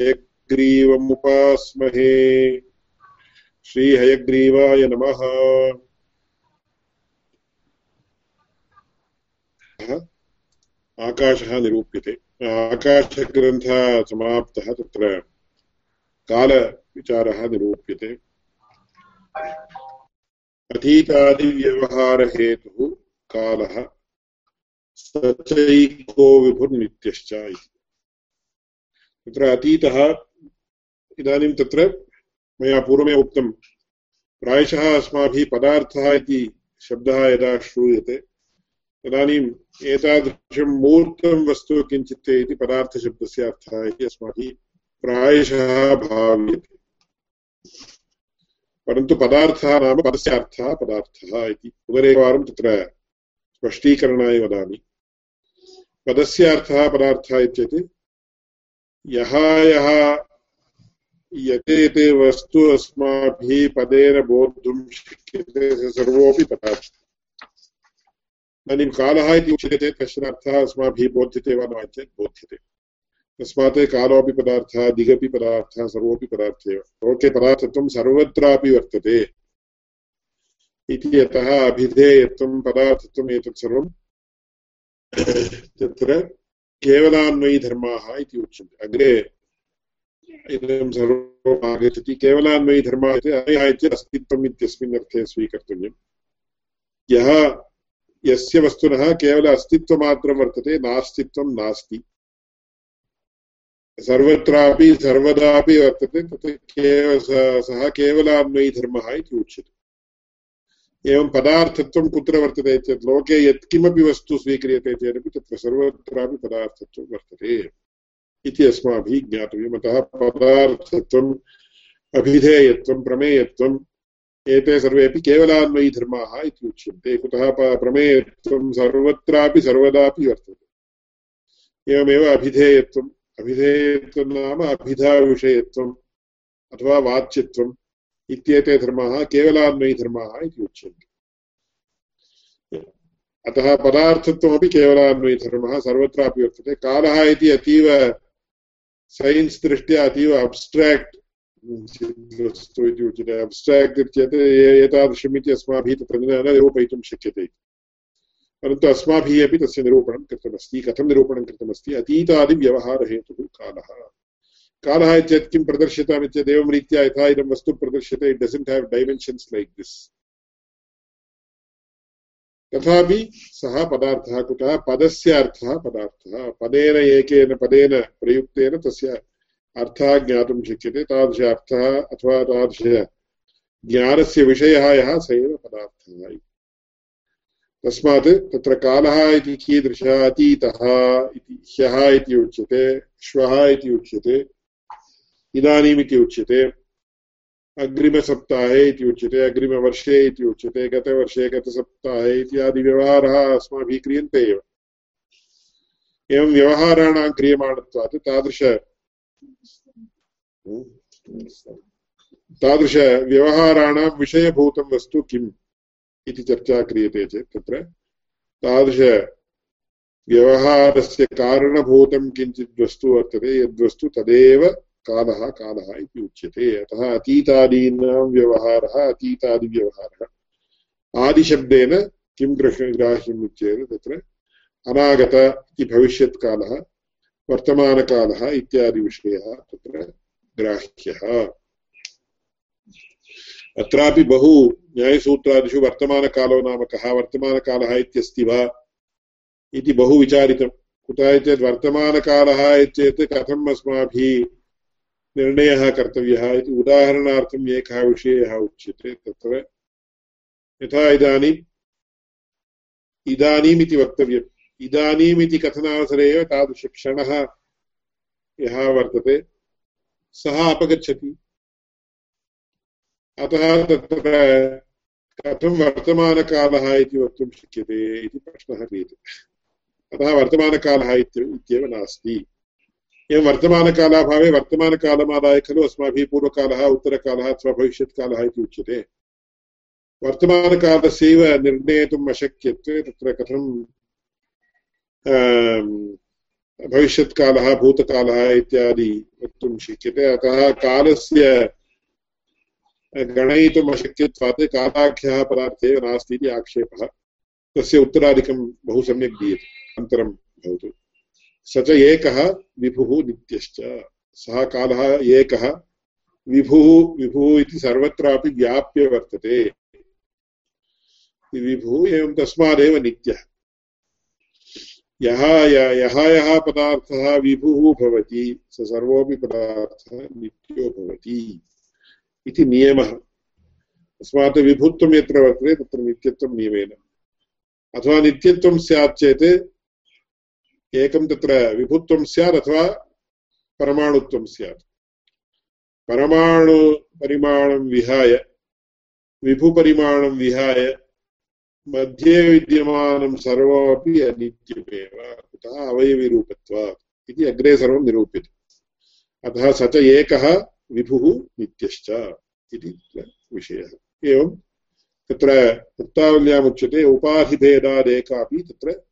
हयग्रीवमुपास्महे श्रीहयग्रीवाय नमः। आकाशः निरूप्यते। आकाशग्रन्थः समाप्तः तत्र कालविचारः निरूप्यते। अतीतादिव्यवहारहेतुः कालः स चैको विभुर्नित्यश्च इति। तत्र अतीतः इदानीं तत्र मया पूर्वमेव उक्तं, प्रायशः अस्माभिः पदार्थः इति शब्दः यदा श्रूयते, तदानीम् एतादृशं मूर्तं वस्तु किञ्चित् इति पदार्थशब्दस्य अर्थः इति अस्माभिः प्रायशः भाव्यते। परन्तु पदार्थः नाम पदस्य अर्थः पदार्थः इति पुनरेकवारं तत्र स्पष्टीकरणाय वदामि। पदस्य अर्थः पदार्थः इत्येतत् यः यः यते वस्तु अस्माभिः पदेन बोद्धुं शक्यते सर्वोऽपि पदार्थः इदानीं कालः इति उच्यते चेत् कश्चन अर्थः अस्माभिः बोध्यते वा न चेत् बोध्यते। तस्मात् कालोऽपि पदार्थः, दिगपि पदार्थः, सर्वोऽपि पदार्थे एव। लोके पदार्थत्वं सर्वत्रापि वर्तते। इति यतः अभिधेयत्वं, पदार्थत्वम् एतत् सर्वं। तत्र केवलान्वयीधर्माः इति उच्यन्ते अग्रे इदं सर्वम् आगच्छति केवलान्वयीधर्मः इति अनयः चेत् अस्तित्वम् इत्यस्मिन् अर्थे स्वीकर्तव्यम्। यः यस्य वस्तुनः केवल अस्तित्वमात्रं वर्तते, नास्तित्वं नास्ति। सर्वत्रापि, सर्वदापि वर्तते, तत् केव सः केवलान्वयीधर्मः इति उच्यते। एवं पदार्थत्वं कुत्र वर्तते चेत् लोके यत्किमपि वस्तु स्वीक्रियते चेदपि तत्र सर्वत्रापि पदार्थत्वं वर्तते इति अस्माभिः ज्ञातव्यम्। अतः पदार्थत्वम् अभिधेयत्वं प्रमेयत्वम् एते सर्वेपि केवलान्वयीधर्माः इति उच्यन्ते। कुतः प्रमेयत्वं सर्वत्रापि सर्वदापि वर्तते। एवमेव अभिधेयत्वम् अभिधेयत्वं नाम अभिधाविषयत्वम् अथवा वाच्यत्वम्। इत्येते धर्माः केवलान्वयीधर्माः इति उच्यन्ते। अतः पदार्थत्वमपि केवलान्वयीधर्मः सर्वत्रापि वर्तते। कालः इति अतीव सैन्स् दृष्ट्या अतीव अब्स्ट्राक्ट् वस्तु इति उच्यते। अब्स्ट्राक्ट् चेत् एतादृशमिति अस्माभिः तत्र न निरूपयितुं शक्यते परन्तु अस्माभिः अपि तस्य निरूपणं कृतमस्ति कथं निरूपणं कृतमस्ति अतीतादिव्यवहारहेतुः कालः। कालः चेत् किं प्रदर्श्यताम् चेत् एवं रीत्या यथा इदं वस्तु प्रदर्श्यते it doesn't have dimensions like this तथापि सः पदार्थः कुतः पदस्य अर्थः पदार्थः पदेन एकेन पदेन प्रयुक्तेन तस्य अर्थः ज्ञातुं शक्यते तादृश अर्थः अथवा तादृश ज्ञानस्य विषयः यः स एव पदार्थः तस्मात् तत्र कालः इति कीदृशः अतीतः इति ह्यः इति उच्यते श्वः इति उच्यते इदानीमिति उच्यते। अग्रिमसप्ताहे इति उच्यते अग्रिमवर्षे इति उच्यते गतवर्षे गतसप्ताहे इत्यादि व्यवहारः अस्माभिः क्रियन्ते एव। एवं व्यवहाराणां क्रियमाणत्वात् तादृश तादृशव्यवहाराणां विषयभूतं वस्तु किम् इति चर्चा क्रियते चेत् तत्र। तादृशव्यवहारस्य कारणभूतं किञ्चित् वस्तु वर्तते यद्वस्तु तदेव कालः कालः इति उच्यते। अतः अतीतादीनां व्यवहारः, अतीतादिव्यवहारः। आदिशब्देन किं गृह ग्राह्यम् चेत् तत्र? अनागत इति भविष्यत्कालः, वर्तमानकालः इत्यादिविषयः तत्र ग्राह्यः। अत्रापि बहु न्यायसूत्रादिषु वर्तमानकालो नाम कः, वर्तमानकालः इत्यस्ति वा? इति बहु विचारितं। कुतः चेत् वर्तमानकालः चेत् कथम् अस्माभिः निर्णयः कर्तव्यः इति उदाहरणार्थम् एकः विषयः उच्यते, तत्र यथा इदानीम्, इदानीमिति वक्तव्यम्। इदानीमिति कथनावसरे एव तादृशक्षणः यः वर्तते, सः अपगच्छति। अतः तत्र कथं वर्तमानकालः इति वक्तुं शक्यते इति प्रश्नः क्रियते। अतः वर्तमानकालः इत्येव नास्ति। एवं वर्तमानकालाभावे वर्तमानकालमादाय खलु अस्माभिः पूर्वकालः, उत्तरकालः अथवा भविष्यत्कालः इति उच्यते। वर्तमानकालस्यैव निर्णेतुम् अशक्यत्वे तत्र कथं भविष्यत्कालः, भूतकालः इत्यादि वक्तुं शक्यते। अतः कालस्य गणयितुम् अशक्यत्वात् कालाख्यः पदार्थे नास्ति इति आक्षेपः। तस्य उत्तरादिकं बहु सम्यक् दीयते। अनन्तरं भवतु। स च एकः विभुः नित्यश्च। सः कालः एकः। विभुः विभुः इति सर्वत्रापि व्याप्य वर्तते। विभुः एवं तस्मादेव नित्यः। यः यः यः पदार्थः विभुः भवति, स सर्वोऽपि पदार्थः नित्यो भवति इति नियमः। तस्मात् विभुत्वं यत्र वर्तते, तत्र नित्यत्वं नियमेन। अथवा नित्यत्वं स्यात् चेत् एकं तत्र विभुत्वं स्यात् अथवा परमाणुत्वं स्यात्। परमाणुपरिमाणं विहाय विभुपरिमाणं विहाय मध्ये विद्यमानं सर्वमपि अनित्यमेव, कुतः अवयविरूपत्वात् इति अग्रे सर्वं निरूप्यते। अतः स च एकः विभुः नित्यश्च इति विषयः। एवं तत्र वृत्तावल्यामुच्यते उपाधिभेदादेकापि तत्र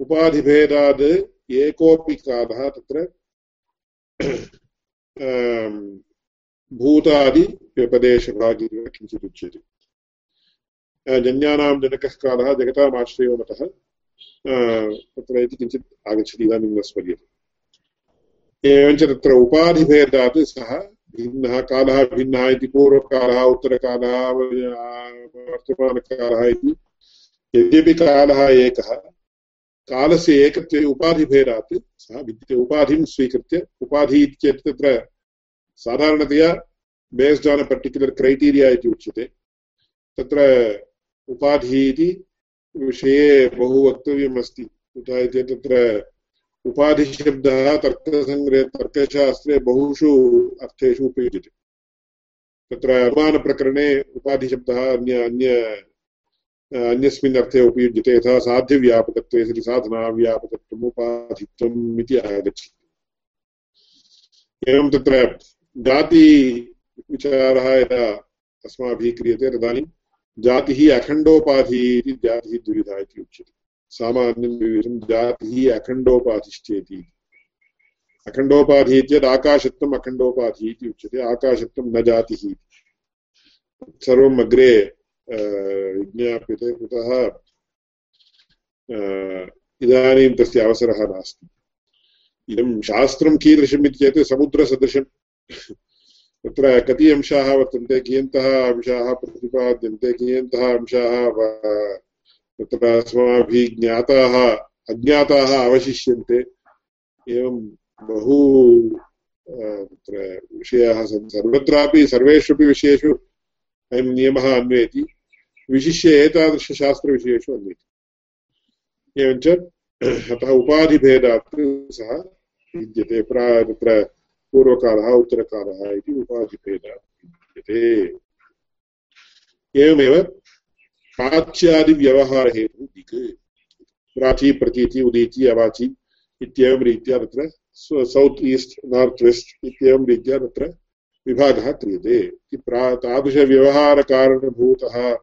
उपाधिभेदाद् एकोऽपि कालः तत्र भूतादिव्यपदेशभागी किञ्चित् उच्यते। जन्यानां जनकः कालः जगतामाश्रयो मतः तत्र इति किञ्चित् आगच्छति, इदानीं न स्मर्यते। एवञ्च तत्र उपाधिभेदात् सः भिन्नः, कालः भिन्नः इति पूर्वकालः, उत्तरकालः, वर्तमानकालः इति, यद्यपि कालः एकः कालस्य एकत्वे उपाधिभेदात्, सः विद्यते उपाधिं स्वीकृत्य उपाधि चेत् तत्र साधारणतया based on a particular criteria इति उच्यते। तत्र उपाधिः इति विषये बहु वक्तव्यम् अस्ति कुतः इति तत्र उपाधिशब्दः तर्कसङ्ग्रहे, तर्कशास्त्रे बहुषु अर्थेषु उपयुज्यते। तत्र अनुमानप्रकरणे उपाधिशब्दः अन्य अन्य अन्यस्मिन् अर्थे उपयुज्यते यथा साध्यव्यापकत्वे सति साधनाव्यापकत्वम् उपाधित्वम् इति आगच्छति। एवं तत्र जातिविचारः यदा अस्माभिः क्रियते तदानीं जातिः अखण्डोपाधिः इति जातिः द्विविधा इति उच्यते। सामान्यं द्विविधं जातिः अखण्डोपाधिश्चेति अखण्डोपाधिः चेत् आकाशत्वम् अखण्डोपाधिः इति उच्यते। आकाशत्वं न जातिः सर्वम् अग्रे विज्ञाप्यते कुतः इदानीं तस्य अवसरः नास्ति। इदं शास्त्रं कीदृशम् इति चेत् समुद्रसदृशं तत्र कति अंशाः वर्तन्ते, कियन्तः अंशाः प्रतिपाद्यन्ते, कियन्तः अंशाः तत्र अस्माभिः ज्ञाताः, अज्ञाताः अवशिष्यन्ते। एवं बहु तत्र विषयाः सन्ति सर्वत्रापि, सर्वेष्वपि विषयेषु अयं नियमः अन्वेति। विशिष्य एतादृशशास्त्रविषयेषु अन्वेति एवञ्च अतः उपाधिभेदात् सः विद्यते प्रा, तत्र पूर्वकालः, उत्तरकालः इति उपाधिभेदः विद्यते। एवमेव प्राच्यादिव्यवहारहेतुः दिक्। प्राची, प्रतीति उदीचि अवाचि इत्येवं रीत्या तत्र सौत् ईस्ट् नार्त् वेस्ट् इत्येवं रीत्या तत्र विभागः क्रियते। प्रा, तादृशव्यवहारकारणभूतः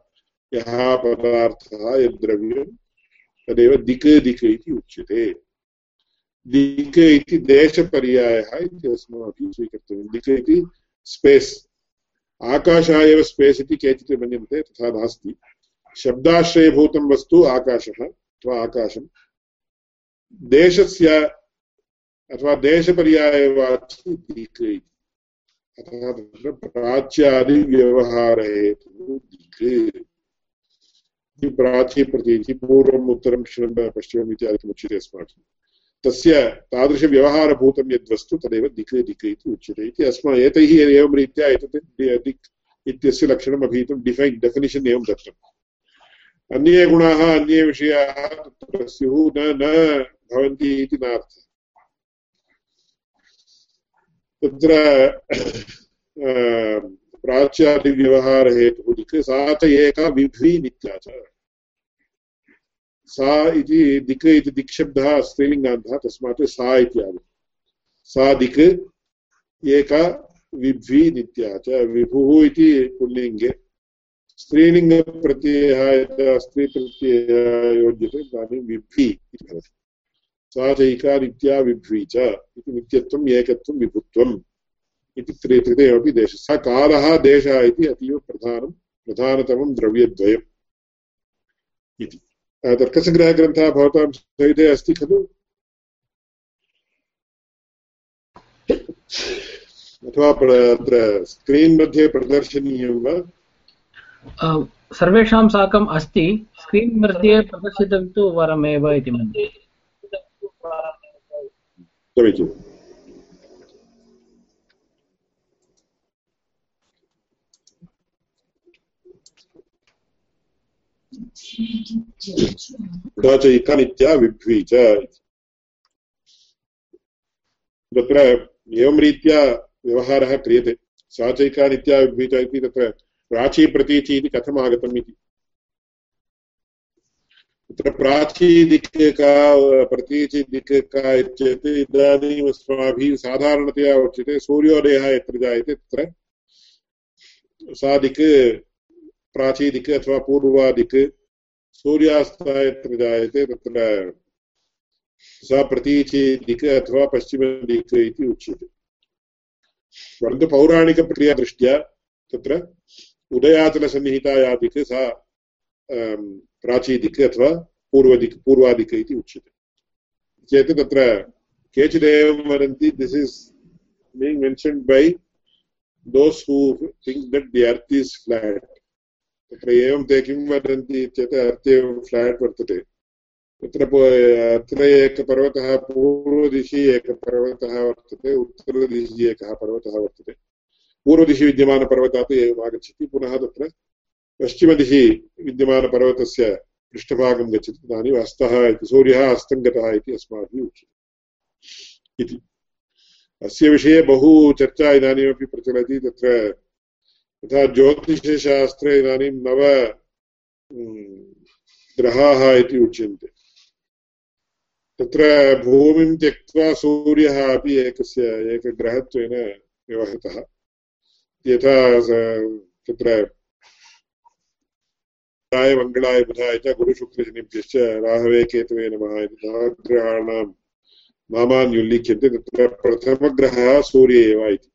यः पदार्थः यद्द्रव्यं तदेव दिक् दिक् इति उच्यते। दिक् इति देशपर्यायः इति अस्माभिः स्वीकर्तव्यं। दिक् इति स्पेस्। आकाशः एव स्पेस् इति केचित् मन्यन्ते, तथा नास्ति। शब्दाश्रयभूतं वस्तु आकाशः अथवा आकाशं। देशस्य अथवा देशपर्यायवाचि दिक् इति। अतः तत्र प्राच्यादिव्यवहारहेतुः दिक्। प्राचीप्रतीति पूर्वम् उत्तरं पश्चिमम् इत्यादिकमुच्यते अस्माभिः। तस्य तादृशव्यवहारभूतं यद्वस्तु तदेव दिक् दिक् इति उच्यते इति अस्मा एतैः एवं रीत्या एतत् दिक् इत्यस्य लक्षणम् डिफैन्, डेफिनिशन् एवं दत्तम् अन्ये गुणाः, अन्ये विषयाः तत्र स्युः न न भवन्ति इति तत्र प्राच्यादिव्यवहारहेतुः दिक् सा च एका नित्या सा इति दिक् इति दिक्शब्दः स्त्रीलिङ्गान्तः तस्मात् सा इति आगतः सा दिक् एका विभ्वी नित्या च, विभुः इति पुल्लिङ्गे। स्त्रीलिङ्गप्रत्ययः यदा स्त्रीप्रत्ययः योज्यते इदानीं विभ्वी इति भवति। सा चैका नित्या विभ्वी च, इति नित्यत्वम् एकत्वं विभुत्वम्। इति त्रिदेवपि देशः। सः कालः देशः इति अतीव प्रधानं प्रधानतमं द्रव्यद्वयम् इति। तर्कसङ्ग्रहग्रन्थः भवतां सविधे अस्ति खलु? अथवा अत्र स्क्रीन् मध्ये प्रदर्शनीयं वा? सर्वेषां साकम् अस्ति। स्क्रीन् मध्ये प्रदर्शितं तु वरमेव इति मन्ये। समीचीनम्। तथा च इकनित्या विभ्वी च तत्र एवं रीत्या व्यवहारः क्रियते। सा चैका नित्या विभ्वी च इति तत्र प्राची प्रतीचि इति कथम् आगतम् इति। तत्र प्राची दिक् का प्रतीचि दिक् का चेत् इदानीम् अस्माभिः साधारणतया उच्यते, सूर्योदयः यत्र जायते तत्र। सा दिक् प्राची दिक् अथवा पूर्वादिक्। सूर्यास्तः यत्र जायते तत्र सा प्रतीचि अथवा पश्चिमदिक् इति उच्यते। परन्तु पौराणिकप्रक्रियादृष्ट्या तत्र उदयाचलसन्निहिता दिक् सा प्राचीदिक् अथवा पूर्वदिक्, पूर्वादिक् इति उच्यते। चेत् तत्र केचिदेवं वदन्ति this is by those who think that the earth is flat. तत्र एवं ते किं वदन्ति चेत् अर्थ एवं फ्लाट् वर्तते तत्र अत्र एकपर्वतः पूर्वदिशि एकः पर्वतः वर्तते उत्तरदिशि एकः पर्वतः वर्तते पूर्वदिशि विद्यमानपर्वतात् एवम् आगच्छति पुनः तत्र पश्चिमदिशि विद्यमानपर्वतस्य पृष्ठभागं गच्छति तदानीम् अस्तः इति सूर्यः अस्तं गतः इति अस्माभिः उच्यते इति अस्य विषये बहु चर्चा इदानीमपि प्रचलति तत्र यथा ज्योतिषशास्त्रे इदानीं नव ग्रहाः इति उच्यन्ते। तत्र भूमिं त्यक्त्वा सूर्यः अपि एकस्य, एकग्रहत्वेन व्यवहृतः। यथा तत्र राय मङ्गलाय बुधाय च गुरुशुक्रशनिभ्यश्च राहवे केतवे नमः इति नवग्रहाणां नामानि उल्लिख्यन्ते तत्र प्रथमग्रहः सूर्य एव इति।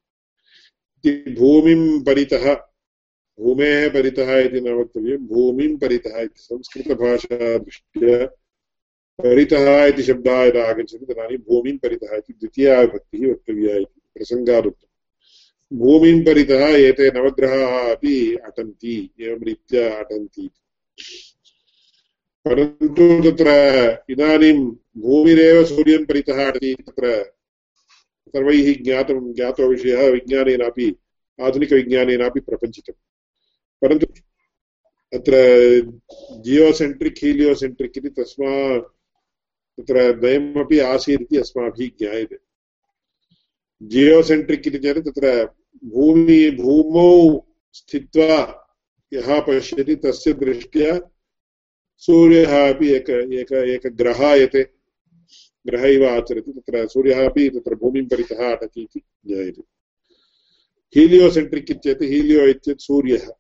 भूमिं परितः। भूमेः परितः इति न वक्तव्यं। भूमिं परितः इति संस्कृतभाषादृष्ट्या परितः इति शब्दः यदा आगच्छति तदानीं भूमिं परितः इति द्वितीया विभक्तिः वक्तव्या इति प्रसङ्गादुक्तम्। भूमिं परितः एते नवग्रहाः अपि अटन्ति, एवं रीत्या अटन्ति परन्तु तत्र इदानीं भूमिरेव सूर्यं परितः अटति तत्र सर्वैः ज्ञातं ज्ञातो विषयः विज्ञानेनापि, आधुनिकविज्ञानेनापि प्रपञ्चितम्। परन्तु अत्र जियोसेण्ट्रिक् हीलियोसेण्ट्रिक् इति तस्मात् तत्र द्वयमपि आसीत् इति अस्माभिः ज्ञायते। जियोसेण्ट्रिक् इति चेत् तत्र भूमि, भूमौ स्थित्वा यः पश्यति तस्य दृष्ट्या सूर्यः अपि एक एक एकग्रहायते ग्रह इव आचरति, तत्र सूर्यः अपि तत्र भूमिं परितः अटति इति ज्ञायते। हीलियोसेण्ट्रिक् इत्येत् हीलियो इत्येत् सूर्यः।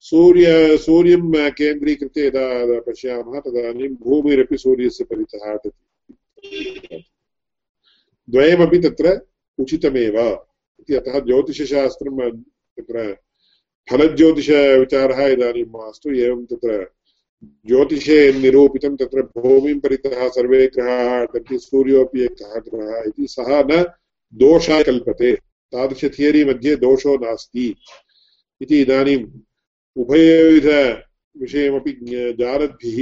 सूर्य, सूर्यं केन्द्रीकृत्य यदा पश्यामः तदानीं भूमिरपि सूर्यस्य परितः अटति द्वयमपि तत्र उचितमेव इति अतः ज्योतिषशास्त्रं, तत्र फलज्योतिषविचारः इदानीं मास्तु, एवं तत्र ज्योतिषे निरूपितं तत्र भूमिं परितः सर्वे ग्रहाः अटन्ति सूर्योऽपि एकः ग्रहः इति। सः न दोषाय कल्पते तादृश थियरि मध्ये दोषो नास्ति। इति इदानीम् उभयविधविषयमपि जानद्भिः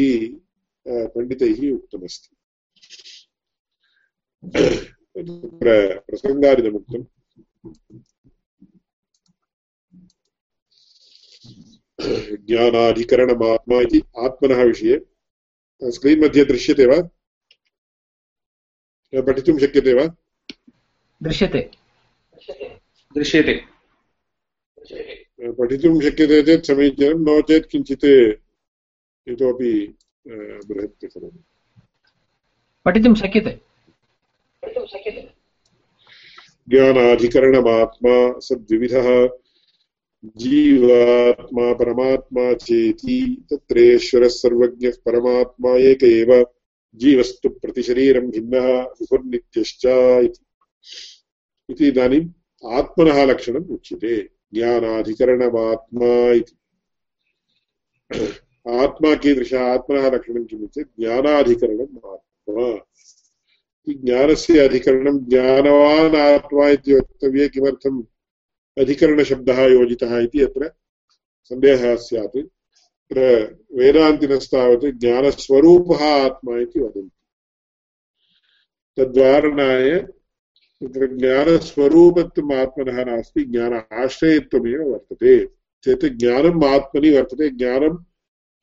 पण्डितैः उक्तमस्ति। तत्र प्रसङ्गादिनमुक्तम् ज्ञानाधिकरणमात्मा इति आत्मनः विषये। स्क्रीन् मध्ये दृश्यते वा? पठितुं शक्यते वा? दृश्यते। दृश्यते। पठितुं शक्यते चेत् समीचीनं नो चेत् किञ्चित् इतोपि बृहत् करोमि पठितुं शक्यते। ज्ञानाधिकरणमात्मा सद्विविधः। जीवात्मा परमात्मा चेति तत्रेश्वरः सर्वज्ञः परमात्मा एक एव जीवस्तु प्रतिशरीरं भिन्नः, विभुर्नित्यश्च इति। इदानीम् आत्मनः लक्षणम् उच्यते। ज्ञानाधिकरणमात्मा इति। आत्मा कीदृश? आत्मनः लक्षणं किम् चेत् ज्ञानाधिकरणम् आत्मा। ज्ञानस्य अधिकरणं ज्ञानवान् आत्मा इति वक्तव्ये किमर्थम्? अधिकरणशब्दः योजितः इति अत्र सन्देहः स्यात्। तत्र वेदान्तिनस्तावत् ज्ञानस्वरूपः आत्मा इति वदन्ति। तद्वारणाय तत्र ज्ञानस्वरूपत्वम् आत्मनः नास्ति ज्ञान आश्रयत्वमेव वर्तते। चेत् ज्ञानम् आत्मनि वर्तते, ज्ञानम्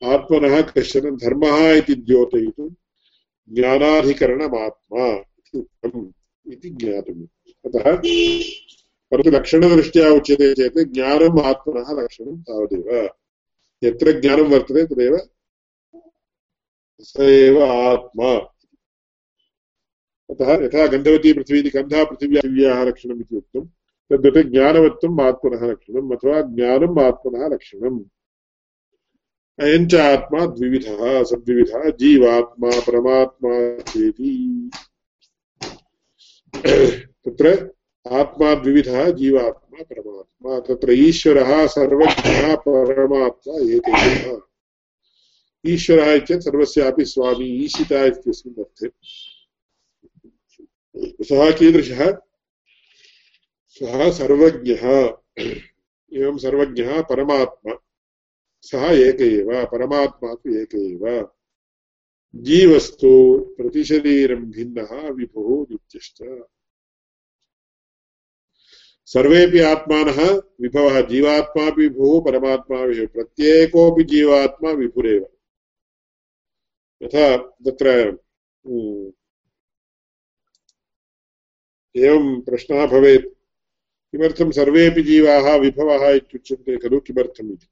आत्मनः कश्चन धर्मः इति द्योतयितुं ज्ञानाधिकरणमात्मा इति उक्तम् इति ज्ञातुम् अतः परन्तु लक्षणदृष्ट्या उच्यते चेत् ज्ञानम् आत्मनः लक्षणं तावदेव। यत्र ज्ञानं वर्तते तदेव स एव आत्मा। अतः यथा गन्धवती पृथिवी इति गन्धा पृथिव्याः लक्षणम् इति उक्तं, तद्वत् ज्ञानवत्वम् आत्मनः लक्षणम् अथवा ज्ञानम् आत्मनः लक्षणम्। अयञ्च आत्मा द्विविधः, सद्विविधः, जीवात्मा, परमात्मा चेति। तत्र आत्मा द्विविधः जीवात्मा परमात्मा, तत्र ईश्वरः परमात्मा एकैकः ईश्वरः सर्वस्यापि स्वामी, ईशिता इत्यस्मिन् अर्थे। सः कीदृशः? सः सर्वज्ञः। एवं सर्वज्ञः परमात्मा। सः एक एव, परमात्मा तु एक एव। जीवस्तु प्रतिशरीरं भिन्नः, विभुः नित्यश्च। सर्वेपि आत्मानः विभवः जीवात्मा विभुः परमात्मा विभुः। प्रत्येकोऽपि जीवात्मा विभुरेव। यथा तत्र एवं प्रश्नः भवेत्। किमर्थं सर्वेपि जीवाः विभवः इत्युच्यन्ते खलु किमर्थम् इति।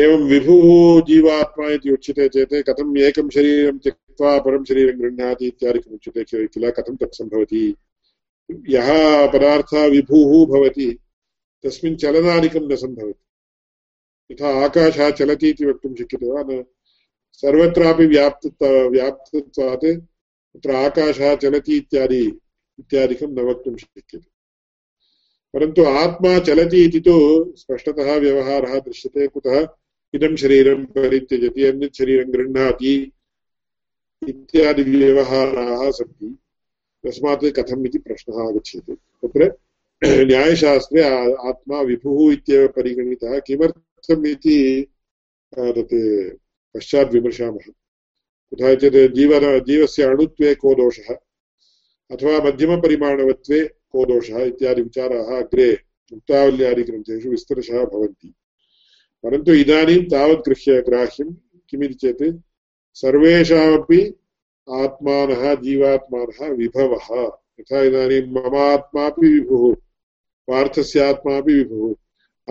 एवं विभुः जीवात्मा इति उच्यते चेत् कथम् एकं शरीरं त्यक्त्वा परं शरीरं गृह्णाति इत्यादिकम् उच्यते किल कथं तत् यः पदार्थः विभुः भवति, तस्मिन् चलनादिकं न सम्भवति। यथा आकाशः चलति इति वक्तुं शक्यते वा? न। सर्वत्रापि व्याप्त व्याप्तत्वात् तत्र आकाशः चलति इत्यादि, इत्यादिकं न वक्तुं शक्यते। परन्तु आत्मा चलति इति तु स्पष्टतः व्यवहारः दृश्यते, कुतः इदं शरीरं परित्यजति, अन्यत् शरीरं गृह्णाति इत्यादि व्यवहाराः सन्ति। तस्मात् कथम् इति प्रश्नः आगच्छति। तत्र न्यायशास्त्रे आत्मा विभुः इत्येव परिगणितः किमर्थम् इति तत् पश्चात् विमर्शामः। कुतः चेत् जीवन जीवस्य अणुत्वे को दोषः, अथवा मध्यमपरिमाणवत्वे को दोषः इत्यादि विचाराः अग्रे मुक्तावल्यादिग्रन्थेषु विस्तरशः भवन्ति। परन्तु इदानीं तावत् गृह्य ग्राह्यं किमिति चेत् सर्वेषामपि आत्मानः जीवात्मानः विभवः। यथा इदानीं मम आत्मापि विभुः, पार्थस्य आत्मापि विभुः,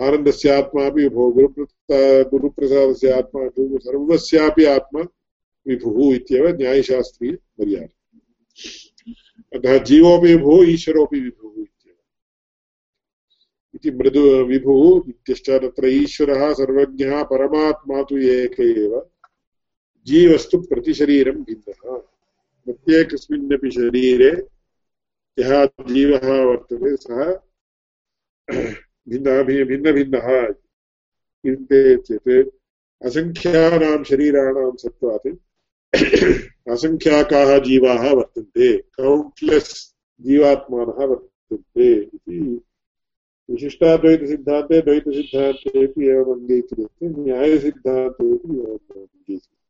आनन्दस्य आत्मापि विभुः गुरुप्र गुरुप्रसादस्य आत्मा विभुः सर्वस्यापि आत्मा विभुः इत्येव न्यायशास्त्रीयमर्यादा अतः जीवोपि विभुः ईश्वरोपि विभुः इत्येव। इति मृदु, विभुः इत्यश्च तत्र ईश्वरः, सर्वज्ञः, परमात्मा तु एक एव। जीवस्तु प्रतिशरीरं भिन्नः। प्रत्येकस्मिन्नपि शरीरे यः जीवः वर्तते, सः भिन्नः भिन्नभिन्नः इत्युक्ते चेत् असङ्ख्यानां शरीराणां सत्त्वात् असङ्ख्याकाः जीवाः वर्तन्ते कौण्ट्लेस् जीवात्मानः वर्तन्ते इति। विशिष्टाद्वैतसिद्धान्ते द्वैतसिद्धान्तेपि एवम् अङ्गीक्रियते न्यायसिद्धान्तेपि एवम् अङ्गीक्रियते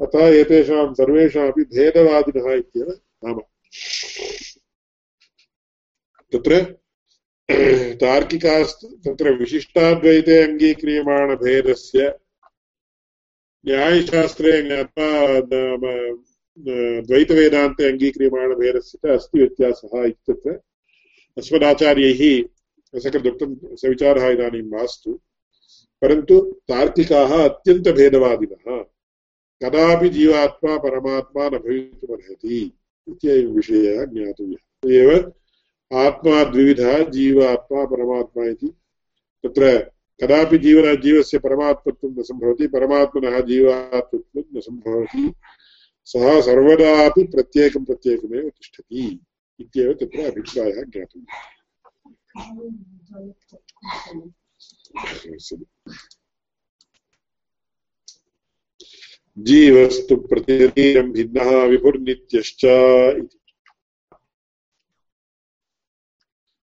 अतः एतेषां सर्वेषामपि भेदवादिनः इत्येव नाम। तत्र तार्किकास्तु तत्र विशिष्टाद्वैते अङ्गीक्रियमाणभेदस्य न्यायशास्त्रे अथवा द्वैतवेदान्ते अङ्गीक्रियमाणभेदस्य च अस्ति व्यत्यासः इत्यत्र अस्मदाचार्यैः रसकृदुक्तं सविचारः इदानीं मास्तु। परन्तु तार्किकाः अत्यन्तभेदवादिनः। कदापि जीवात्मा परमात्मा न भवितुमर्हति इत्ययं विषयः ज्ञातव्यः। एव आत्मा द्विविधः जीवात्मा परमात्मा इति। तत्र कदापि जीवन जीवस्य परमात्मत्वं न सम्भवति परमात्मनः जीवात्मत्वं न सम्भवति। सः सर्वदापि प्रत्येकं प्रत्येकमेव तिष्ठति इत्येव तत्र अभिप्रायः ज्ञातुम् जीवस्तु प्रतिदिनं भिन्नः विभुर्नित्यश्च इति।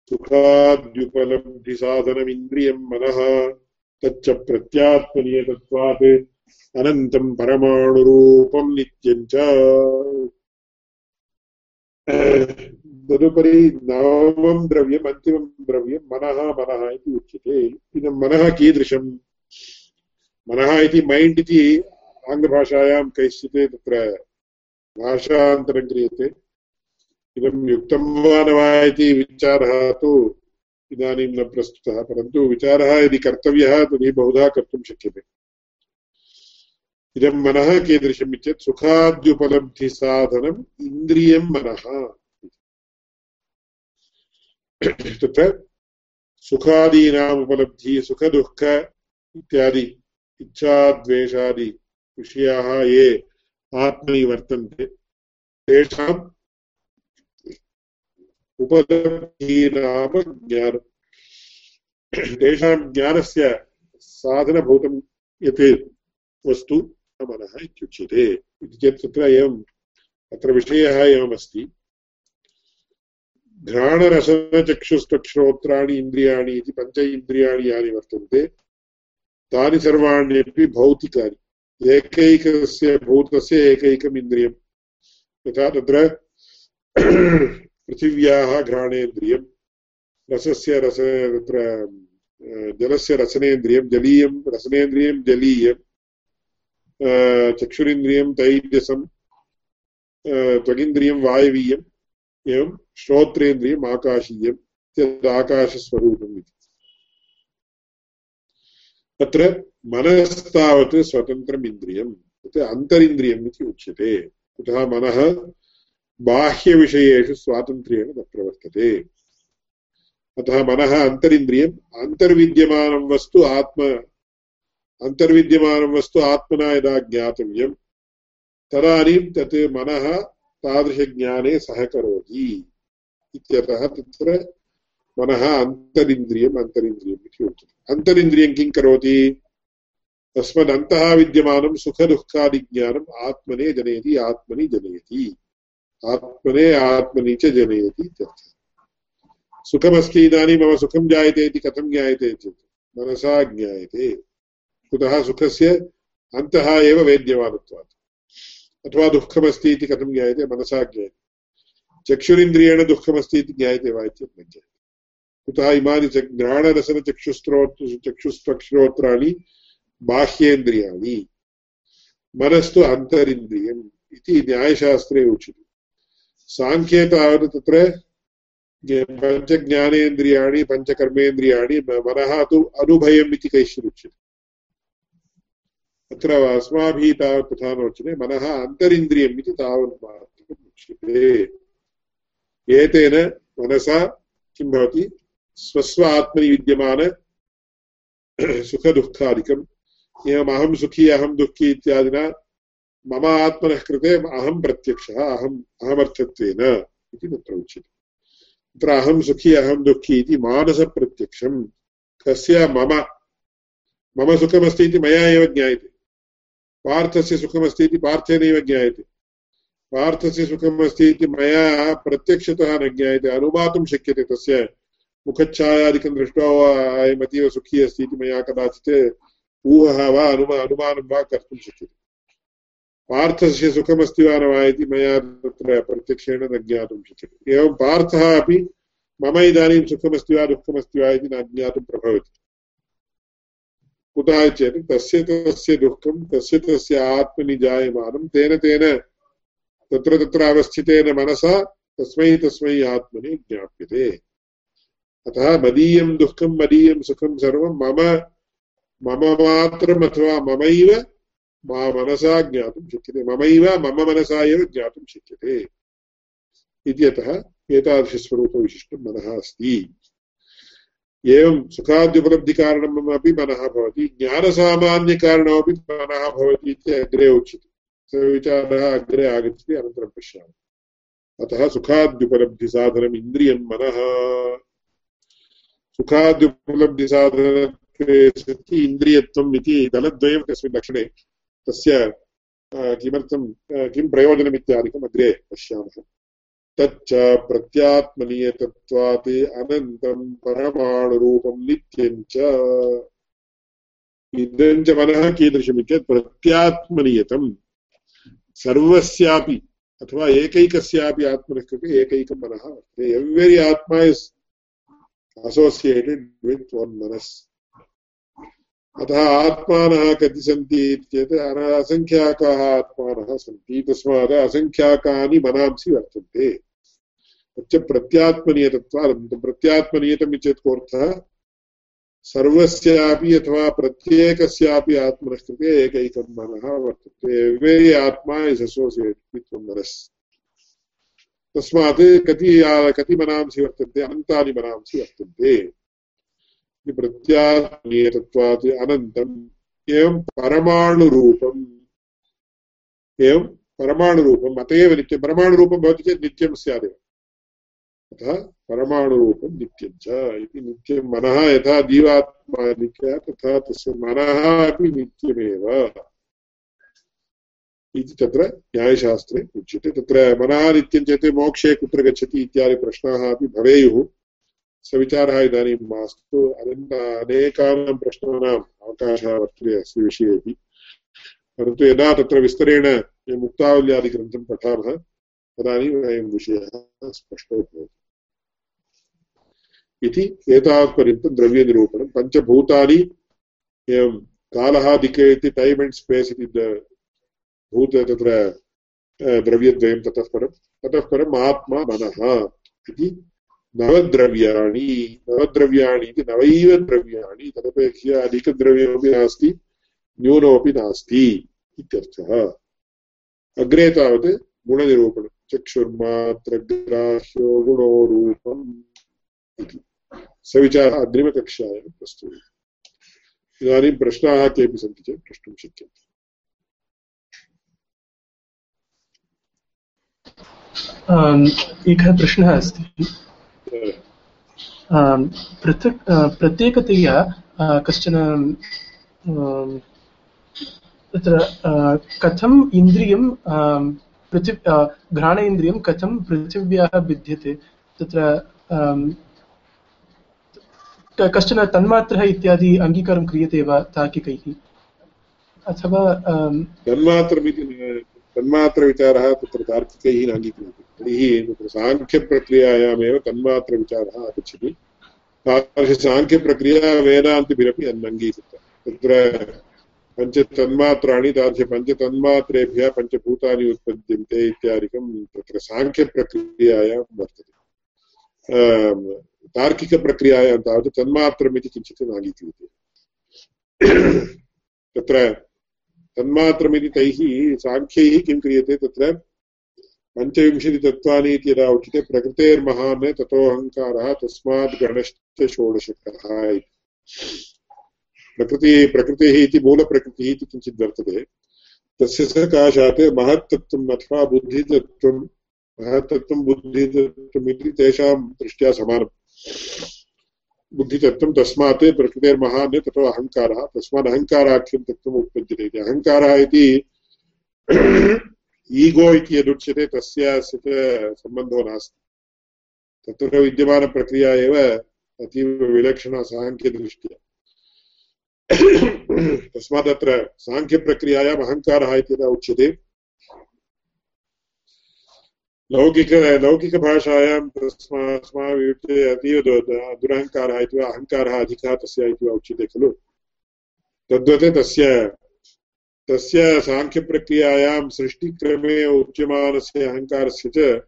सुखाद्युपलब्धिसाधनमिन्द्रियं मनः, तच्च प्रत्यात्मनियतत्वात् अनन्तं परमाणुरूपं नित्यं च। तदुपरि नवमं द्रव्यम्, अन्तिमं द्रव्यं मनः मनः इति उच्यते। इदं मनः कीदृशं? मनः इति मैण्ड् इति आङ्ग्लभाषायां कैश्चित् तत्र भाषान्तरं क्रियते। इदं युक्तं वा न वा इति विचारः तु इदानीं न प्रस्तुतः, परन्तु विचारः यदि कर्तव्यः, तर्हि बहुधा कर्तुं शक्यते। इदं मनः कीदृशम् इत्येतत् सुखाद्युपलब्धिसाधनम् इन्द्रियं मनः। तत्र सुखादीनाम् उपलब्धिः सुखदुःख इत्यादि, इच्छाद्वेषादि विषयाः ये आत्मनि वर्तन्ते तेषाम् उपलब्धिनाम ज्ञानम् तेषां ज्ञानस्य साधनभूतं यत् वस्तु मनः इत्युच्यते। इति चेत् तत्र एवम् अत्र विषयः एवमस्ति घ्राणरसचक्षुस्तक्षोत्राणि इन्द्रियाणि इति पञ्च इन्द्रियाणि यानि वर्तन्ते। तानि सर्वाण्यपि भौतिकानि। एकैकस्य भूतस्य एकैकम् इन्द्रियं यथा तत्र पृथिव्याः घ्राणेन्द्रियं रसस्य रस तत्र जलस्य रसनेन्द्रियं जलीयं रसनेन्द्रियं जलीयं चक्षुरिन्द्रियं तैजसं त्वगिन्द्रियं वायवीयम् एवं श्रोत्रेन्द्रियम् आकाशीयम् आकाशस्वरूपम् इति तत्र मनस्तावत् स्वतन्त्रम् इन्द्रियं तत् अन्तरिन्द्रियम् इति उच्यते। कुतः मनः बाह्यविषयेषु स्वातन्त्र्येण न प्रवर्तते। अतः मनः अन्तरिन्द्रियम्, अन्तर्विद्यमानं वस्तु आत्म, अन्तर्विद्यमानं वस्तु आत्मना यदा ज्ञातव्यं तदानीं तत् मनः तादृशज्ञाने सहकरोति इत्यतः तत्र मनः अन्तरिन्द्रियम् अन्तरिन्द्रियम् इति उच्यते। अन्तरिन्द्रियं किं करोति? तस्मदन्तः विद्यमानं सुखदुःखादिज्ञानम् आत्मने जनयति, आत्मनि जनयति। आत्मने आत्मनि च जनयति सुखमस्ति इदानीं मम सुखं जायते इति कथं ज्ञायते मनसा ज्ञायते। कुतः सुखस्य अन्तः एव वेद्यमानत्वात्? अथवा दुःखमस्ति इति कथं ज्ञायते? मनसा ज्ञायते। चक्षुरिन्द्रियेण दुःखमस्ति इति ज्ञायते वा इत्येतत् न ज्ञायते। कुतः इमानि घ्राणरसनचक्षुस्त्रोत् चक्षुस्त्वक्षुरोत्राणि बाह्येन्द्रियाणि। मनस्तु अन्तरिन्द्रियम् इति न्यायशास्त्रे उच्यते। साङ्ख्ये तावत् तत्र पञ्चज्ञानेन्द्रियाणि, पञ्चकर्मेन्द्रियाणि मनः तु अनुभयम् इति कैश्चिदुच्यते अत्र अस्माभिः तावत् तथा नोच्यते मनः अन्तरिन्द्रियम् इति तावत् मात्रम् उच्यते। एतेन मनसा किं भवति? स्वस्व आत्मनि विद्यमान सुखदुःखादिकम् एवम् अहं सुखी अहं दुःखी इत्यादिना मम आत्मनः कृते अहं प्रत्यक्षः अहम् अहमर्थत्वेन इति उच्यते तत्र अहं सुखी अहं दुःखी इति मानसप्रत्यक्षं कस्य मम मम सुखमस्ति इति मया एव ज्ञायते पार्थस्य सुखमस्ति इति पार्थेनैव ज्ञायते पार्थस्य सुखम् अस्ति इति मया प्रत्यक्षतः न ज्ञायते अनुमातुं शक्यते तस्य मुखच्छायादिकं दृष्ट्वा अयमतीव सुखी अस्ति इति मया कदाचित् ऊहः वा अनुमा अनुमानं वा कर्तुं शक्यते। पार्थस्य सुखमस्ति वा न वा इति मया तत्र प्रत्यक्षेण न ज्ञातुं शक्यते। एवं पार्थः अपि, मम इदानीं सुखमस्ति वा, दुःखमस्ति वा इति न ज्ञातुं प्रभवति। कुतः चेत् तस्य तस्य दुःखं, तस्य तस्य आत्मनि जायमानं तेन तेन तत्र तत्र अवस्थितेन मनसा, तस्मै तस्मै आत्मनि ज्ञाप्यते। अतः मदीयं दुःखं मदीयं सुखं सर्वं मम मम मात्रम् अथवा ममैव मा मनसा ज्ञातुं शक्यते। ममैव, मम मनसा एव ज्ञातुं शक्यते। इत्यतः एतादृशस्वरूपविशिष्टं मनः अस्ति। एवं सुखाद्युपलब्धिकारणम् अपि मनः भवति। ज्ञानसामान्यकारणमपि मनः भवति इति अग्रे उच्यते। स विचारः अग्रे आगच्छति, अनन्तरं पश्यामः। अतः सुखाद्युपलब्धिसाधनम् इन्द्रियं मनः। सुखाद्युपलब्धिसाधनत्वे सति इन्द्रियत्वम् इति दलद्वयं तस्मिन् लक्षणे तस्य किमर्थं किं प्रयोजनम् इत्यादिकम् अग्रे पश्यामः तच्च प्रत्यात्मनीयतत्वात् अनन्तं परमाणुरूपं नित्यं च इदं च मनः कीदृशम् इत्येतत् प्रत्यात्मनीयतं सर्वस्यापि अथवा एकैकस्यापि आत्मनः कृते एकैकं मनः वर्तते every atma is associated with one manas. अतः आत्मानः कति सन्ति चेत् असङ्ख्याकाः आत्मानः सन्ति तस्मात् असङ्ख्याकानि मनांसि वर्तन्ते तच्च प्रत्यात्मनियतत्वात् प्रत्यात्मनियतम् चेत् कोऽर्थः सर्वस्यापि अथवा प्रत्येकस्यापि आत्मनः कृते एकैकं मनः वर्तते एव्री आत्मा इस् असोसियेटेड् वित् मनस् तस्मात् कति कति मनांसि वर्तन्ते? अनन्तानि मनांसि वर्तन्ते। प्रत्यात्मीयतत्वात् अनन्तम् एवं परमाणुरूपम्। एवं परमाणुरूपम् अत एव नित्यं परमाणुरूपं भवति चेत् नित्यं स्यादेव। अतः परमाणुरूपं नित्यं च इति नित्यं मनः यथा जीवात्मा नित्यः तथा तस्य मनः अपि नित्यमेव। इति तत्र न्यायशास्त्रे उच्यते। तत्र मनः नित्यं चेत् मोक्षे कुत्र गच्छति इत्यादि प्रश्नाः अपि भवेयुः। सविचारः इदानीं मास्तु। अनन्त अनेकानां प्रश्नानाम् अवकाशः वर्तते अस्य विषये अपि। परन्तु यदा तत्र विस्तरेण मुक्तावल्यादिग्रन्थं पठामः तदानीम् अयं विषयः स्पष्टो भवति। इति एतावत्पर्यन्तं द्रव्यनिरूपणं। पञ्चभूतानि एवं कालः दिके इति टैम् अण्ड् स्पेस् इति भूत तत्र द्रव्यद्वयं ततः परं, ततः परम् आत्मा मनः इति नवद्रव्याणि नवद्रव्याणि इति नवैव द्रव्याणि, तदपेक्षया अधिकद्रव्यमपि नास्ति, न्यूनमपि नास्ति इत्यर्थः। अग्रे तावत् गुणनिरूपणं, चक्षुर्मात्रग्राह्यो गुणो रूपम् इति। सविचारः अग्रिमकक्षायां प्रस्तुयते इदानीं प्रश्नाः केऽपि सन्ति चेत् प्रष्टुं शक्यन्ते एकः प्रश्नः अस्ति। पृथक् प्रत्येकतया कश्चन तत्र कथम् इन्द्रियं घ्राणेन्द्रियं कथं पृथिव्याः भिद्यते? तत्र कश्चन तन्मात्रः इत्यादि अङ्गीकारं क्रियते वा तार्किकैः? अथवा तन्मात्रमिति तन्मात्रविचारः तत्र तार्किकैः नाङ्गीक्रियते तर्हि तत्र साङ्ख्यप्रक्रियायामेव तन्मात्रविचारः आगच्छति। तादृशसाङ्ख्यप्रक्रिया वेदान्तिभिरपि अङ्गीकृता तत्र पञ्चतन्मात्राणि तादृशपञ्चतन्मात्रेभ्यः पञ्चभूतानि उत्पद्यन्ते इत्यादिकं तत्र साङ्ख्यप्रक्रियायां वर्तते। तार्किकप्रक्रियायां तावत् तन्मात्रमिति किञ्चित् नाङ्गीक्रियते। तत्र तन्मात्रमिति तैः साङ्ख्यैः किं क्रियते तत्र? पञ्चविंशतितत्त्वानि इति यदा उच्यते, प्रकृतेर्महान् ततोऽहङ्कारः तस्मात् गणश्च षोडशकः इति। प्रकृति प्रकृतिः इति मूलप्रकृतिः इति किञ्चित् वर्तते। तस्य सकाशात् महत्तत्त्वम् अथवा बुद्धितत्त्वं महत्तत्त्वं बुद्धितत्त्वम् इति तेषां दृष्ट्या समानम्। बुद्धितत्त्वं तस्मात् प्रकृतेर्महान् ततो अहङ्कारः, तस्मात् अहङ्काराख्यं तत्त्वम् उत्पद्यते। इति अहङ्कारः इति ईगो इति यदुच्यते, तस्य सम्बन्धो नास्ति। तत्र विद्यमानप्रक्रिया एव अतीव विलक्षणा साङ्ख्यदृष्ट्या। तस्मात् अत्र साङ्ख्यप्रक्रियायाम् अहङ्कारः इति यदा उच्यते। लौकिक लौकिकभाषायां अस्माभिः अतीव दुरहङ्कारः इति वा अहङ्कारः अधिकः, तस्य इति वा उच्यते, खलु? तद्वत् तस्य तस्य साङ्ख्यप्रक्रियायां सृष्टिक्रमे उच्यमानस्य अहङ्कारस्य च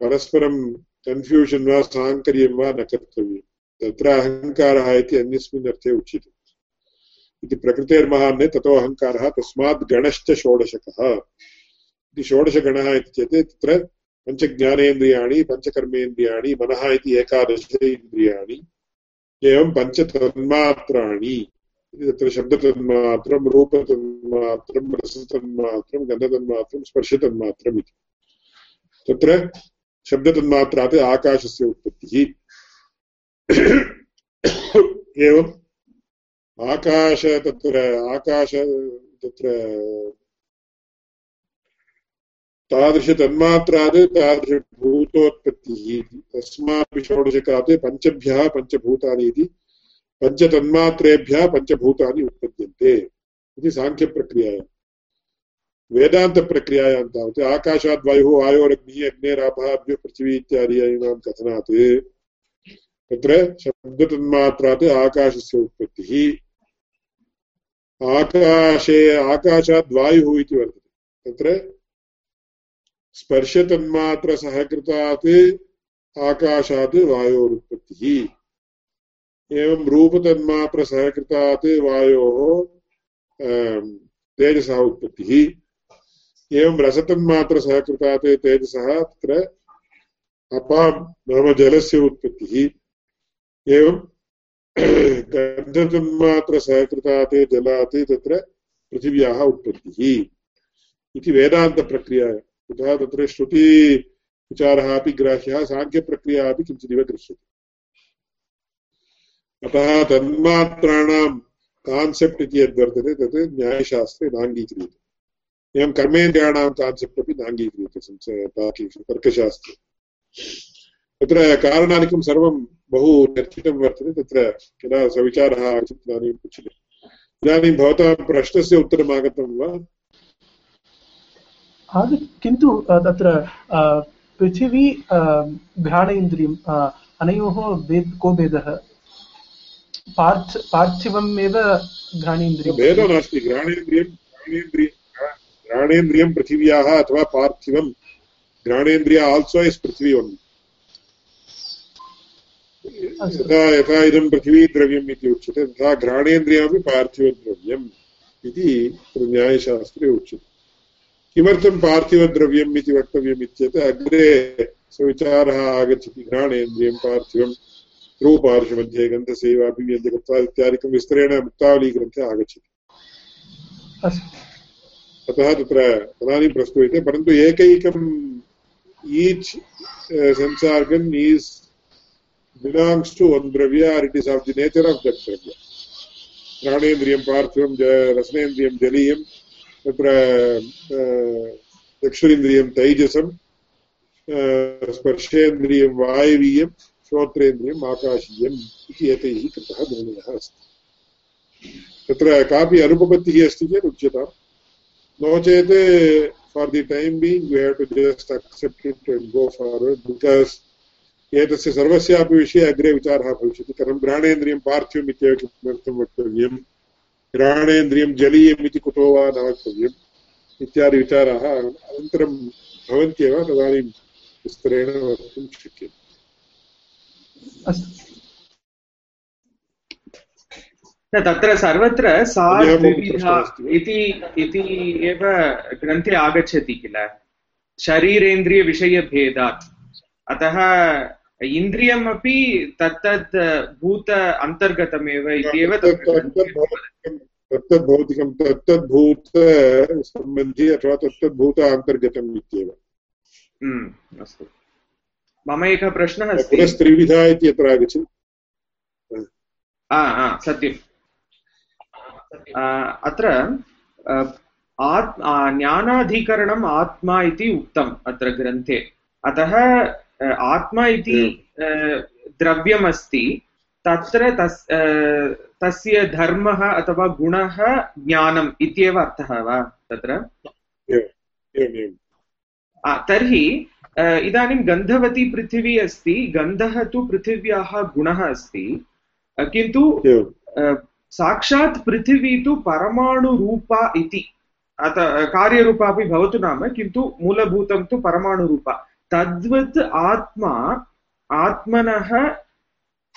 परस्परं कन्फ्यूषन् वा, साङ्कर्यं वा न कर्तव्यं। तत्र अहङ्कारः इति अन्यस्मिन् अर्थे उच्यते। इति प्रकृतेर्महान् ततो अहङ्कारः तस्मात् गणश्च षोडशकः। इति षोडशगणः इति चेत् तत्र पञ्चज्ञानेन्द्रियाणि पञ्चकर्मेन्द्रियाणि मनः इति एकादश इन्द्रियाणि एवं पञ्चतन्मात्राणि। तत्र शब्दतन्मात्रं, रूपतन्मात्रं, रसतन्मात्रं, गन्धतन्मात्रं, स्पर्शतन्मात्रम् इति। तत्र शब्दतन्मात्रात् आकाशस्य उत्पत्तिः। एवम् आकाश तत्र आकाश तत्र तादृशतन्मात्रात् तादृशभूतोत्पत्तिः तस्मात् षोडशकात् पञ्चभ्यः पञ्चभूतानि इति पञ्चतन्मात्रेभ्यः पञ्चभूतानि उत्पद्यन्ते इति साङ्ख्यप्रक्रियायां वेदान्तप्रक्रियायां तावत् आकाशात् वायुः वायोरग्निः, अग्नेरापः अभ्यः पृथिवी इत्यादीनां कथनात्। तत्र शब्दतन्मात्रात् आकाशस्य उत्पत्तिः। आकाशे आकाशात् वायुः इति वर्तते। तत्र स्पर्शतन्मात्रसहकृतात् आकाशात् वायोरुत्पत्तिः। एवं रूपतन्मात्रसहकृतात् वायोः तेजसः उत्पत्तिः। एवं रसतन्मात्रसहकृतात् तेजसः तत्र अपां, नाम जलस्य उत्पत्तिः। एवं गन्धतन्मात्रसहकृतात् जलात् तत्र पृथिव्याः उत्पत्तिः। इति वेदान्तप्रक्रिया कुतः तत्र श्रुतिविचारः अपि ग्राह्यः साङ्ख्यप्रक्रिया अपि किञ्चिदिव दृश्यते। अतः तन्मात्राणां कान्सेप्ट् इति यद्वर्तते तत् न्यायशास्त्रे नाङ्गीक्रियते। एवं कर्मेन्द्रियाणां कान्सेप्ट् अपि नाङ्गीक्रियते तर्कशास्त्रे। तत्र कारणानिकं सर्वं बहु चर्चितं वर्तते, तत्र यदा सविचारः आगच्छति इदानीम् उच्यते इदानीं भवतां प्रश्नस्य उत्तरम् आगतं वा? किन्तु तत्र पृथिवी घ्राणेन्द्रियम् अनयोः भेद को भेदः पार्थ पार्थिवम् एव घ्राणेन्द्रियं भेदो नास्ति घ्राणेन्द्रियं घ्राणेन्द्रियं घ्राणेन्द्रियं पृथिव्याः अथवा पार्थिवं घ्राणेन्द्रिय आल्सो इस् पृथिवी ओन् यथा यथा इदं पृथिवीद्रव्यम् इति उच्यते तथा घ्राणेन्द्रियमपि पार्थिवद्रव्यम् इति न्यायशास्त्रे उच्यते किमर्थं पार्थिवद्रव्यम् इति वक्तव्यम् इत्येत अग्रे सविचारः आगच्छति घ्राणेन्द्रियं पार्थिवं रूपार्षमध्ये गन्धसेवापि व्यञ्जकत्वा इत्यादिकं विस्तरेण मुक्तावलीग्रन्थे आगच्छति। अतः तत्र तदानीं प्रस्तूयते परन्तु एकैकम् each sense organ is belongs to one dravya or it is of the nature of that dravya. Pranendriyam, Parthivam, Rasanendriyam, Jaliyam, तत्र चक्षुरिन्द्रियं तैजसं स्पर्शेन्द्रियं वायवीयं श्रोत्रेन्द्रियम् आकाशीयम् इति एतैः कृतः निर्णयः अस्ति तत्र कापि अनुपपत्तिः अस्ति चेत् उच्यताम् नो चेत् for the time being you have to just accept it and go forward because एतस्य सर्वस्यापि विषये अग्रे विचारः भविष्यति कथं घ्राणेन्द्रियं पार्थिवम् इत्येव किमर्थं वक्तव्यम् घ्राणेन्द्रियं जलीयम् इति कुतो वा न वक्तव्यम् इत्यादिविचाराः अनन्तरं भवन्त्येव तदानीं विस्तरेण वक्तुं शक्यते। तत्र सर्वत्र सा द्विविधा इति इति एव ग्रन्थे आगच्छति किल? शरीरेन्द्रियविषयभेदात्। अतः इन्द्रियमपि तत्तत् भूत अन्तर्गतमेव इत्येव तत्तद्भौतिकं तत्तद्भूतसम्बन्धी अथवा तत्तद्भूत अन्तर्गतम् इत्येव। हम्म, अस्तु। मम एकः प्रश्नः अस्ति। पुनस्त्रिविधा इति यत्र आगच्छति। सत्यम् अत्र आत् ज्ञानाधिकरणम् आत्मा इति उक्तम् अत्र ग्रन्थे। अतः आत्मा इति द्रव्यमस्ति तत्र तस् तस्य धर्मः अथवा गुणः ज्ञानम् इत्येव अर्थः वा तत्र? तर्हि इदानीं गन्धवती पृथिवी अस्ति गन्धः तु पृथिव्याः गुणः अस्ति किन्तु साक्षात् पृथिवी तु परमाणुरूपा इति अत कार्यरूपा अपि भवतु नाम किन्तु मूलभूतं तु परमाणुरूपा। तद्वत् आत्मा आत्मनः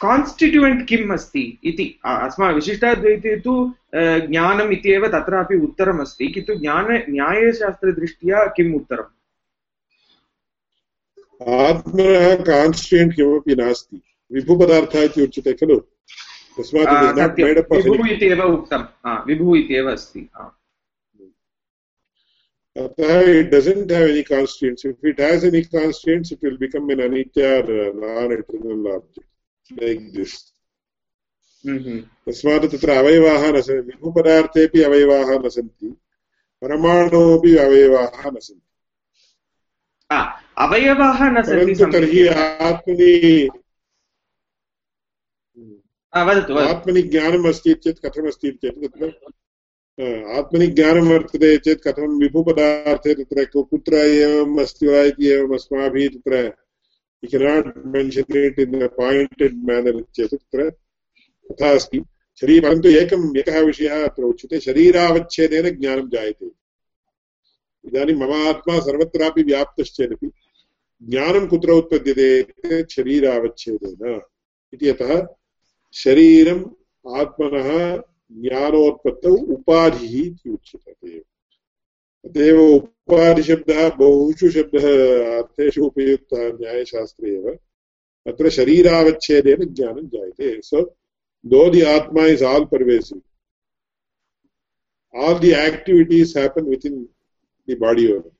कान्स्टिट्युवेण्ट् किम् अस्ति इति। अस्माकं विशिष्टाद्वैते तु ज्ञानम् इत्येव तत्रापि उत्तरमस्ति किन्तु ज्ञान न्यायशास्त्रदृष्ट्या किम् उत्तरम्? आत्मनः कान्स्टिट्युयेण्ट् किमपि नास्ति। विभुपदार्थः इति उच्यते खलु। तस्मात् विभुः इत्येव उक्तं विभुः इत्येव अस्ति। Atah, it doesn't have any constraints. If it has any constraints, it will become an anitya or non-eternal object, like this. तस्मात् तत्र अवयवाः न सन्ति विभुपदार्थेपि अवयवाः न सन्ति परमाणोपि अवयवाः न सन्ति अवयवाः न सन्ति तर्हि आत्मनि आत्मनि ज्ञानम् अस्ति चेत् कथमस्ति चेत् तत्र आत्मनि ज्ञानं वर्तते चेत् कथं विभुपदार्थे तत्र कुत्र एवम् अस्ति वा इति एवम् अस्माभिः तत्र you cannot mention it in pointed manner चेत् तत्र तथा अस्ति शरी परन्तु एकम् एकः विषयः अत्र उच्यते शरीरावच्छेदेन ज्ञानं जायते इदानीं मम आत्मा सर्वत्रापि व्याप्तश्चेदपि ज्ञानं कुत्र उत्पद्यते शरीरावच्छेदेन इति यतः शरीरम् आत्मनः ज्ञानोत्पत्तौ उपाधिः इति उच्यते तदेव। उपाधिशब्दः बहुषु शब्दः अर्थेषु उपयुक्तः न्यायशास्त्रे एव। अत्र शरीरावच्छेदेन ज्ञानं जायते। So though the atma is all pervasive all the activities happen within the body only.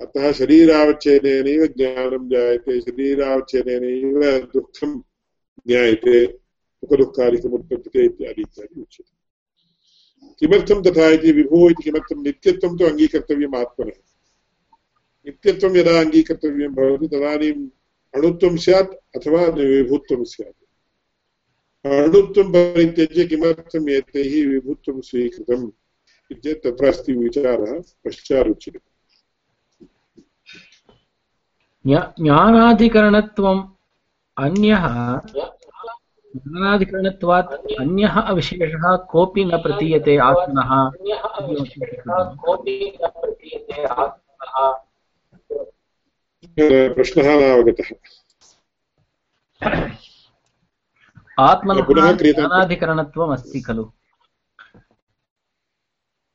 अतः शरीरावच्छेदेनैव ज्ञानं जायते, शरीरावच्छेदेनैव दुःखं ज्ञायते। सुखदुःखादिकम् उत्पद्यते इत्यादि इत्यादि उच्यते किमर्थं तथा इति विभुः इति किमर्थं नित्यत्वं तु अङ्गीकर्तव्यम् आत्मनः नित्यत्वं यदा अङ्गीकर्तव्यं भवति तदानीम् अणुत्वं स्यात् अथवा विभुत्वं स्यात् अणुत्वं परित्यज्य किमर्थम् एतैः विभुत्वं स्वीकृतम् चेत् तत्र अस्ति विचारः पश्चादुच्यते ज्ञानाधिकरणत्वम् अन्यः ज्ञानाधिकरणत्वात् अन्यः विशेषः कोऽपि न प्रतीयते आत्मनः। प्रश्नः न अवगतः। आत्मनः ज्ञानाधिकरणत्वम् अस्ति खलु।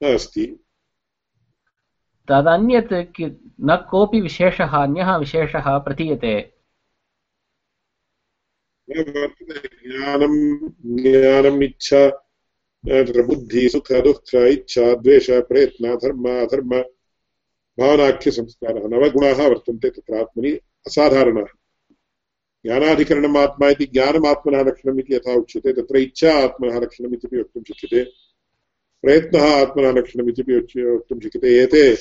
अस्ति। तदन्यत् न कोऽपि विशेषः अन्यः विशेषः प्रतीयते। ज्ञानं ज्ञानम् इच्छा बुद्धि सुख दुःख इच्छा, द्वेष, प्रयत्न, धर्म, अधर्म भावनाख्यसंस्कारः नवगुणाः वर्तन्ते तत्र आत्मनि असाधारणाः। ज्ञानाधिकरणम् आत्मा इति ज्ञानमात्मनः लक्षणम् इति यथा उच्यते, तत्र इच्छा आत्मनः लक्षणम् इत्यपि वक्तुं शक्यते। प्रयत्नः आत्मनः लक्षणम् इत्यपि वक्तुं शक्यते। एते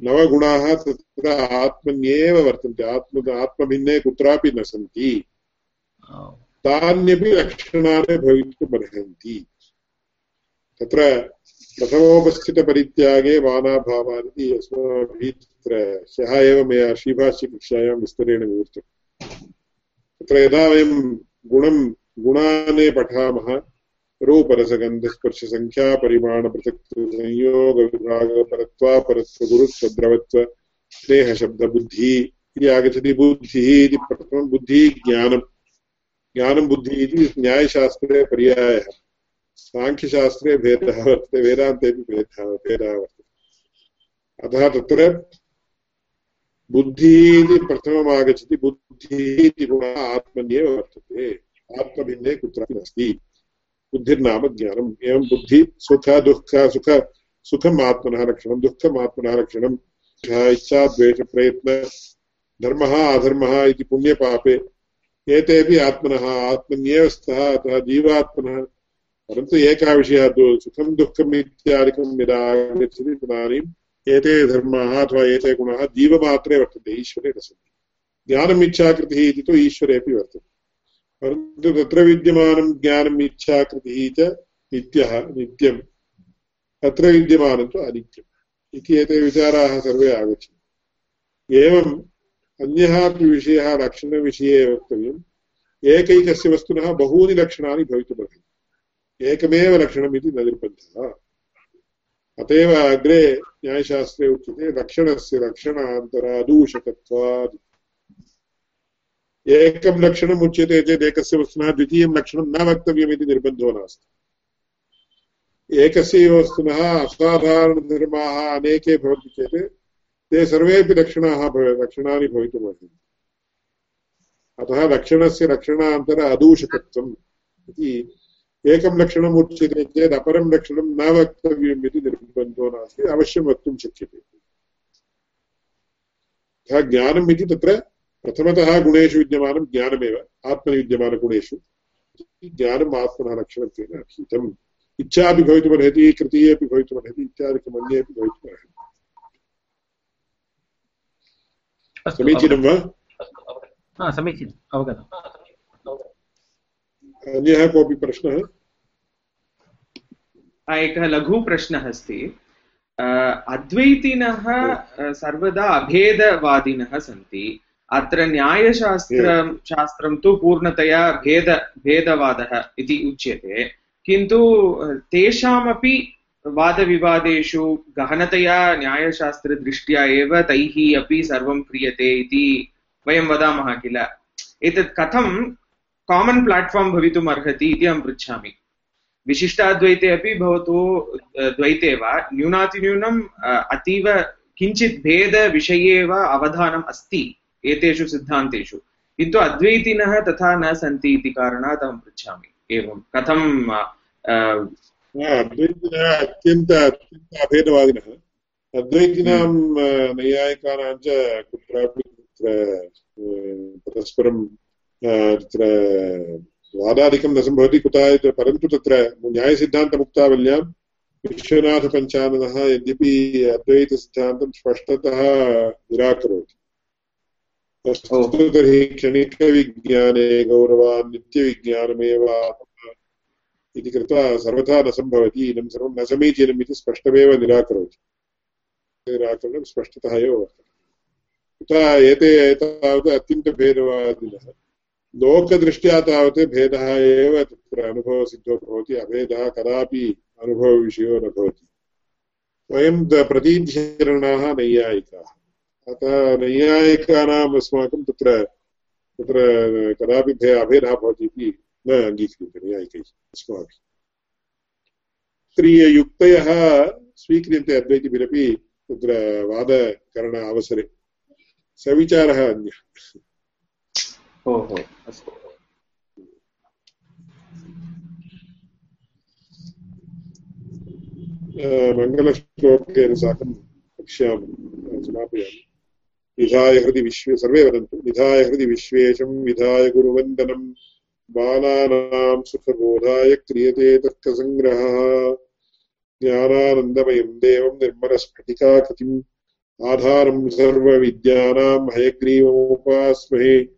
नवगुणाः तत्र आत्मन्येव वर्तन्ते। आत्म, आत्मभिन्ने कुत्रापि न सन्ति। तान्यपि लक्षणानि भवितुमर्हन्ति तत्र प्रथमोपस्थितपरित्यागे मानाभावानिति अस्माभिः तत्र ह्यः एव मया श्रीभाष्यकक्षायां विस्तरेण विवृतम्। तत्र यदा वयं गुणं, गुणान् पठामः रूपरसगन्धस्पर्शसङ्ख्यापरिमाणपृथक् गुरुत्व स्नेहशब्दबुद्धिः, इति आगच्छति बुद्धिः इति प्रथमं बुद्धिः ज्ञानम् ज्ञानं बुद्धिः इति न्यायशास्त्रे पर्यायः। साङ्ख्यशास्त्रे भेदः वर्तते वेदान्तेपि भेदः भेदः वर्तते। अतः तत्र बुद्धिः इति प्रथमम् आगच्छति बुद्धिः इति गुणः आत्मन्येव वर्तते। आत्मभिन्ने कुत्रापि नास्ति। बुद्धिर्नाम ज्ञानम्। एवं बुद्धि सुख, दुःख, सुख, सुखम् आत्मनः लक्षणं दुःखम् आत्मनः लक्षणम् इच्छा द्वेषप्रयत्न धर्मः, अधर्मः इति पुण्यपापे एतेपि आत्मनः आत्मन्येव स्तः अतः जीवात्मनः, परन्तु एकः विषयः सुखं, दुःखम् इत्यादिकं यदा आगच्छति तदानीम् एते धर्माः अथवा एते गुणाः जीवमात्रे वर्तन्ते, ईश्वरे न सन्ति। ज्ञानम् इच्छाकृतिः इति तु ईश्वरेपि वर्तते। परन्तु तत्र विद्यमानं ज्ञानम् इच्छाकृतिः च नित्यः, नित्यम्। तत्र विद्यमानं तु अनित्यम्। इति एते विचाराः सर्वे आगच्छन्ति। एवं अन्यः अपि विषयः लक्षणविषये वक्तव्यम् एकैकस्य वस्तुनः बहूनि लक्षणानि भवितुमर्हन्ति। एकमेव लक्षणम् इति न निर्बन्धः। अत एव अग्रे न्यायशास्त्रे उच्यते लक्षणस्य लक्षणान्तरादूषकत्वात्। एकं लक्षणम् उच्यते चेत् एकस्य वस्तुनः द्वितीयं लक्षणं न वक्तव्यम् इति निर्बन्धो नास्ति। एकस्यैव वस्तुनः असाधारणधर्माः अनेके भवन्ति चेत् ते सर्वेपि लक्षणाः लक्षणानि भवितुमर्हन्ति अतः लक्षणस्य लक्षणान्तर अदूषकत्वम् इति एकं लक्षणम् उच्यते चेत् अपरं लक्षणं न वक्तव्यम् इति निर्बन्धो नास्ति, अवश्यं वक्तुं शक्यते। अतः ज्ञानम् इति तत्र प्रथमतः गुणेषु विद्यमानं ज्ञानमेव आत्मनि विद्यमानगुणेषु ज्ञानम् आत्मनः लक्षणत्वेन अधीतम्। इच्छापि भवितुमर्हति कृतीये अपि भवितुमर्हति इत्यादिकम् भवितुमर्हति। समीचीनं वा? समीचीनम् अवगतम् अन्यः कोऽपि प्रश्नः? एकः लघुप्रश्नः अस्ति. अद्वैतिनः सर्वदा अभेदवादिनः सन्ति. अत्र न्यायशास्त्रं शास्त्रं तु पूर्णतया भेद भेदवादः इति उच्यते. किन्तु तेषामपि वादविवादेषु गहनतया न्यायशास्त्रदृष्ट्या एव तैः अपि सर्वं क्रियते इति वयं वदामः किल। एतत् कथं कामन् प्लाट्फार्म् भवितुम् अर्हति इति अहं पृच्छामि। विशिष्टाद्वैते अपि भवतु द्वैते वा न्यूनातिन्यूनम् अतीव किञ्चित् भेदविषये वा अवधानम् अस्ति एतेषु सिद्धान्तेषु। किन्तु अद्वैतिनः तथा न सन्ति इति कारणात् अहं पृच्छामि। एवं कथं अत्यन्त अत्यन्त अभेदवादिनः। अद्वैतिनां नैयायिकानां च कुत्रापि तत्र परस्परं तत्र वादादिकं न सम्भवति कुतः परन्तु तत्र न्यायसिद्धान्तमुक्तावल्यां विश्वनाथपञ्चाननः यद्यपि अद्वैतसिद्धान्तं स्पष्टतः निराकरोति। तर्हि क्षणिकविज्ञाने गौरवान् नित्यविज्ञानमेव इति कृत्वा सर्वथा न सम्भवति, इदं सर्वं न समीचीनम् इति स्पष्टमेव निराकरोति। निराकरणं स्पष्टतः एव वर्तते। कुतः एते तावत् अत्यन्तभेदवादिनः लोकदृष्ट्या तावत् भेदः एव तत्र अनुभवसिद्धो भवति, अभेदः कदापि अनुभवविषयो न भवति। वयं प्रतीध्यरणाः नैयायिकाः। अतः नैयायिकानाम् अस्माकं तत्र तत्र कदापि अभेदः भवति इति न अङ्गीक्रियते नैयायिकैः अस्माभिः त्रियुक्तयः स्वीक्रियन्ते अद्वैतिभिरपि तत्र वादकरण अवसरे। सविचारः अन्यः। मङ्गलश्लोकेन साकं कक्ष्यां समापयामि। विधाय हृदि विश्वे सर्वे वदन्तु विधाय हृदि विश्वेशं विधाय गुरुवन्दनं। बालानां सुखबोधाय क्रियते तर्कसङ्ग्रहः। ज्ञानानन्दमयं देवं निर्मलस्फटिकाकृतिम्। आधारं सर्वविद्यानां हयग्रीवमुपास्महे।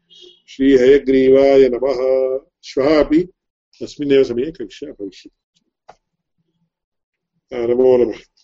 श्रीहयग्रीवाय नमः। श्वः अपि अस्मिन्नेव समये कक्षा भविष्यति नमो नमः।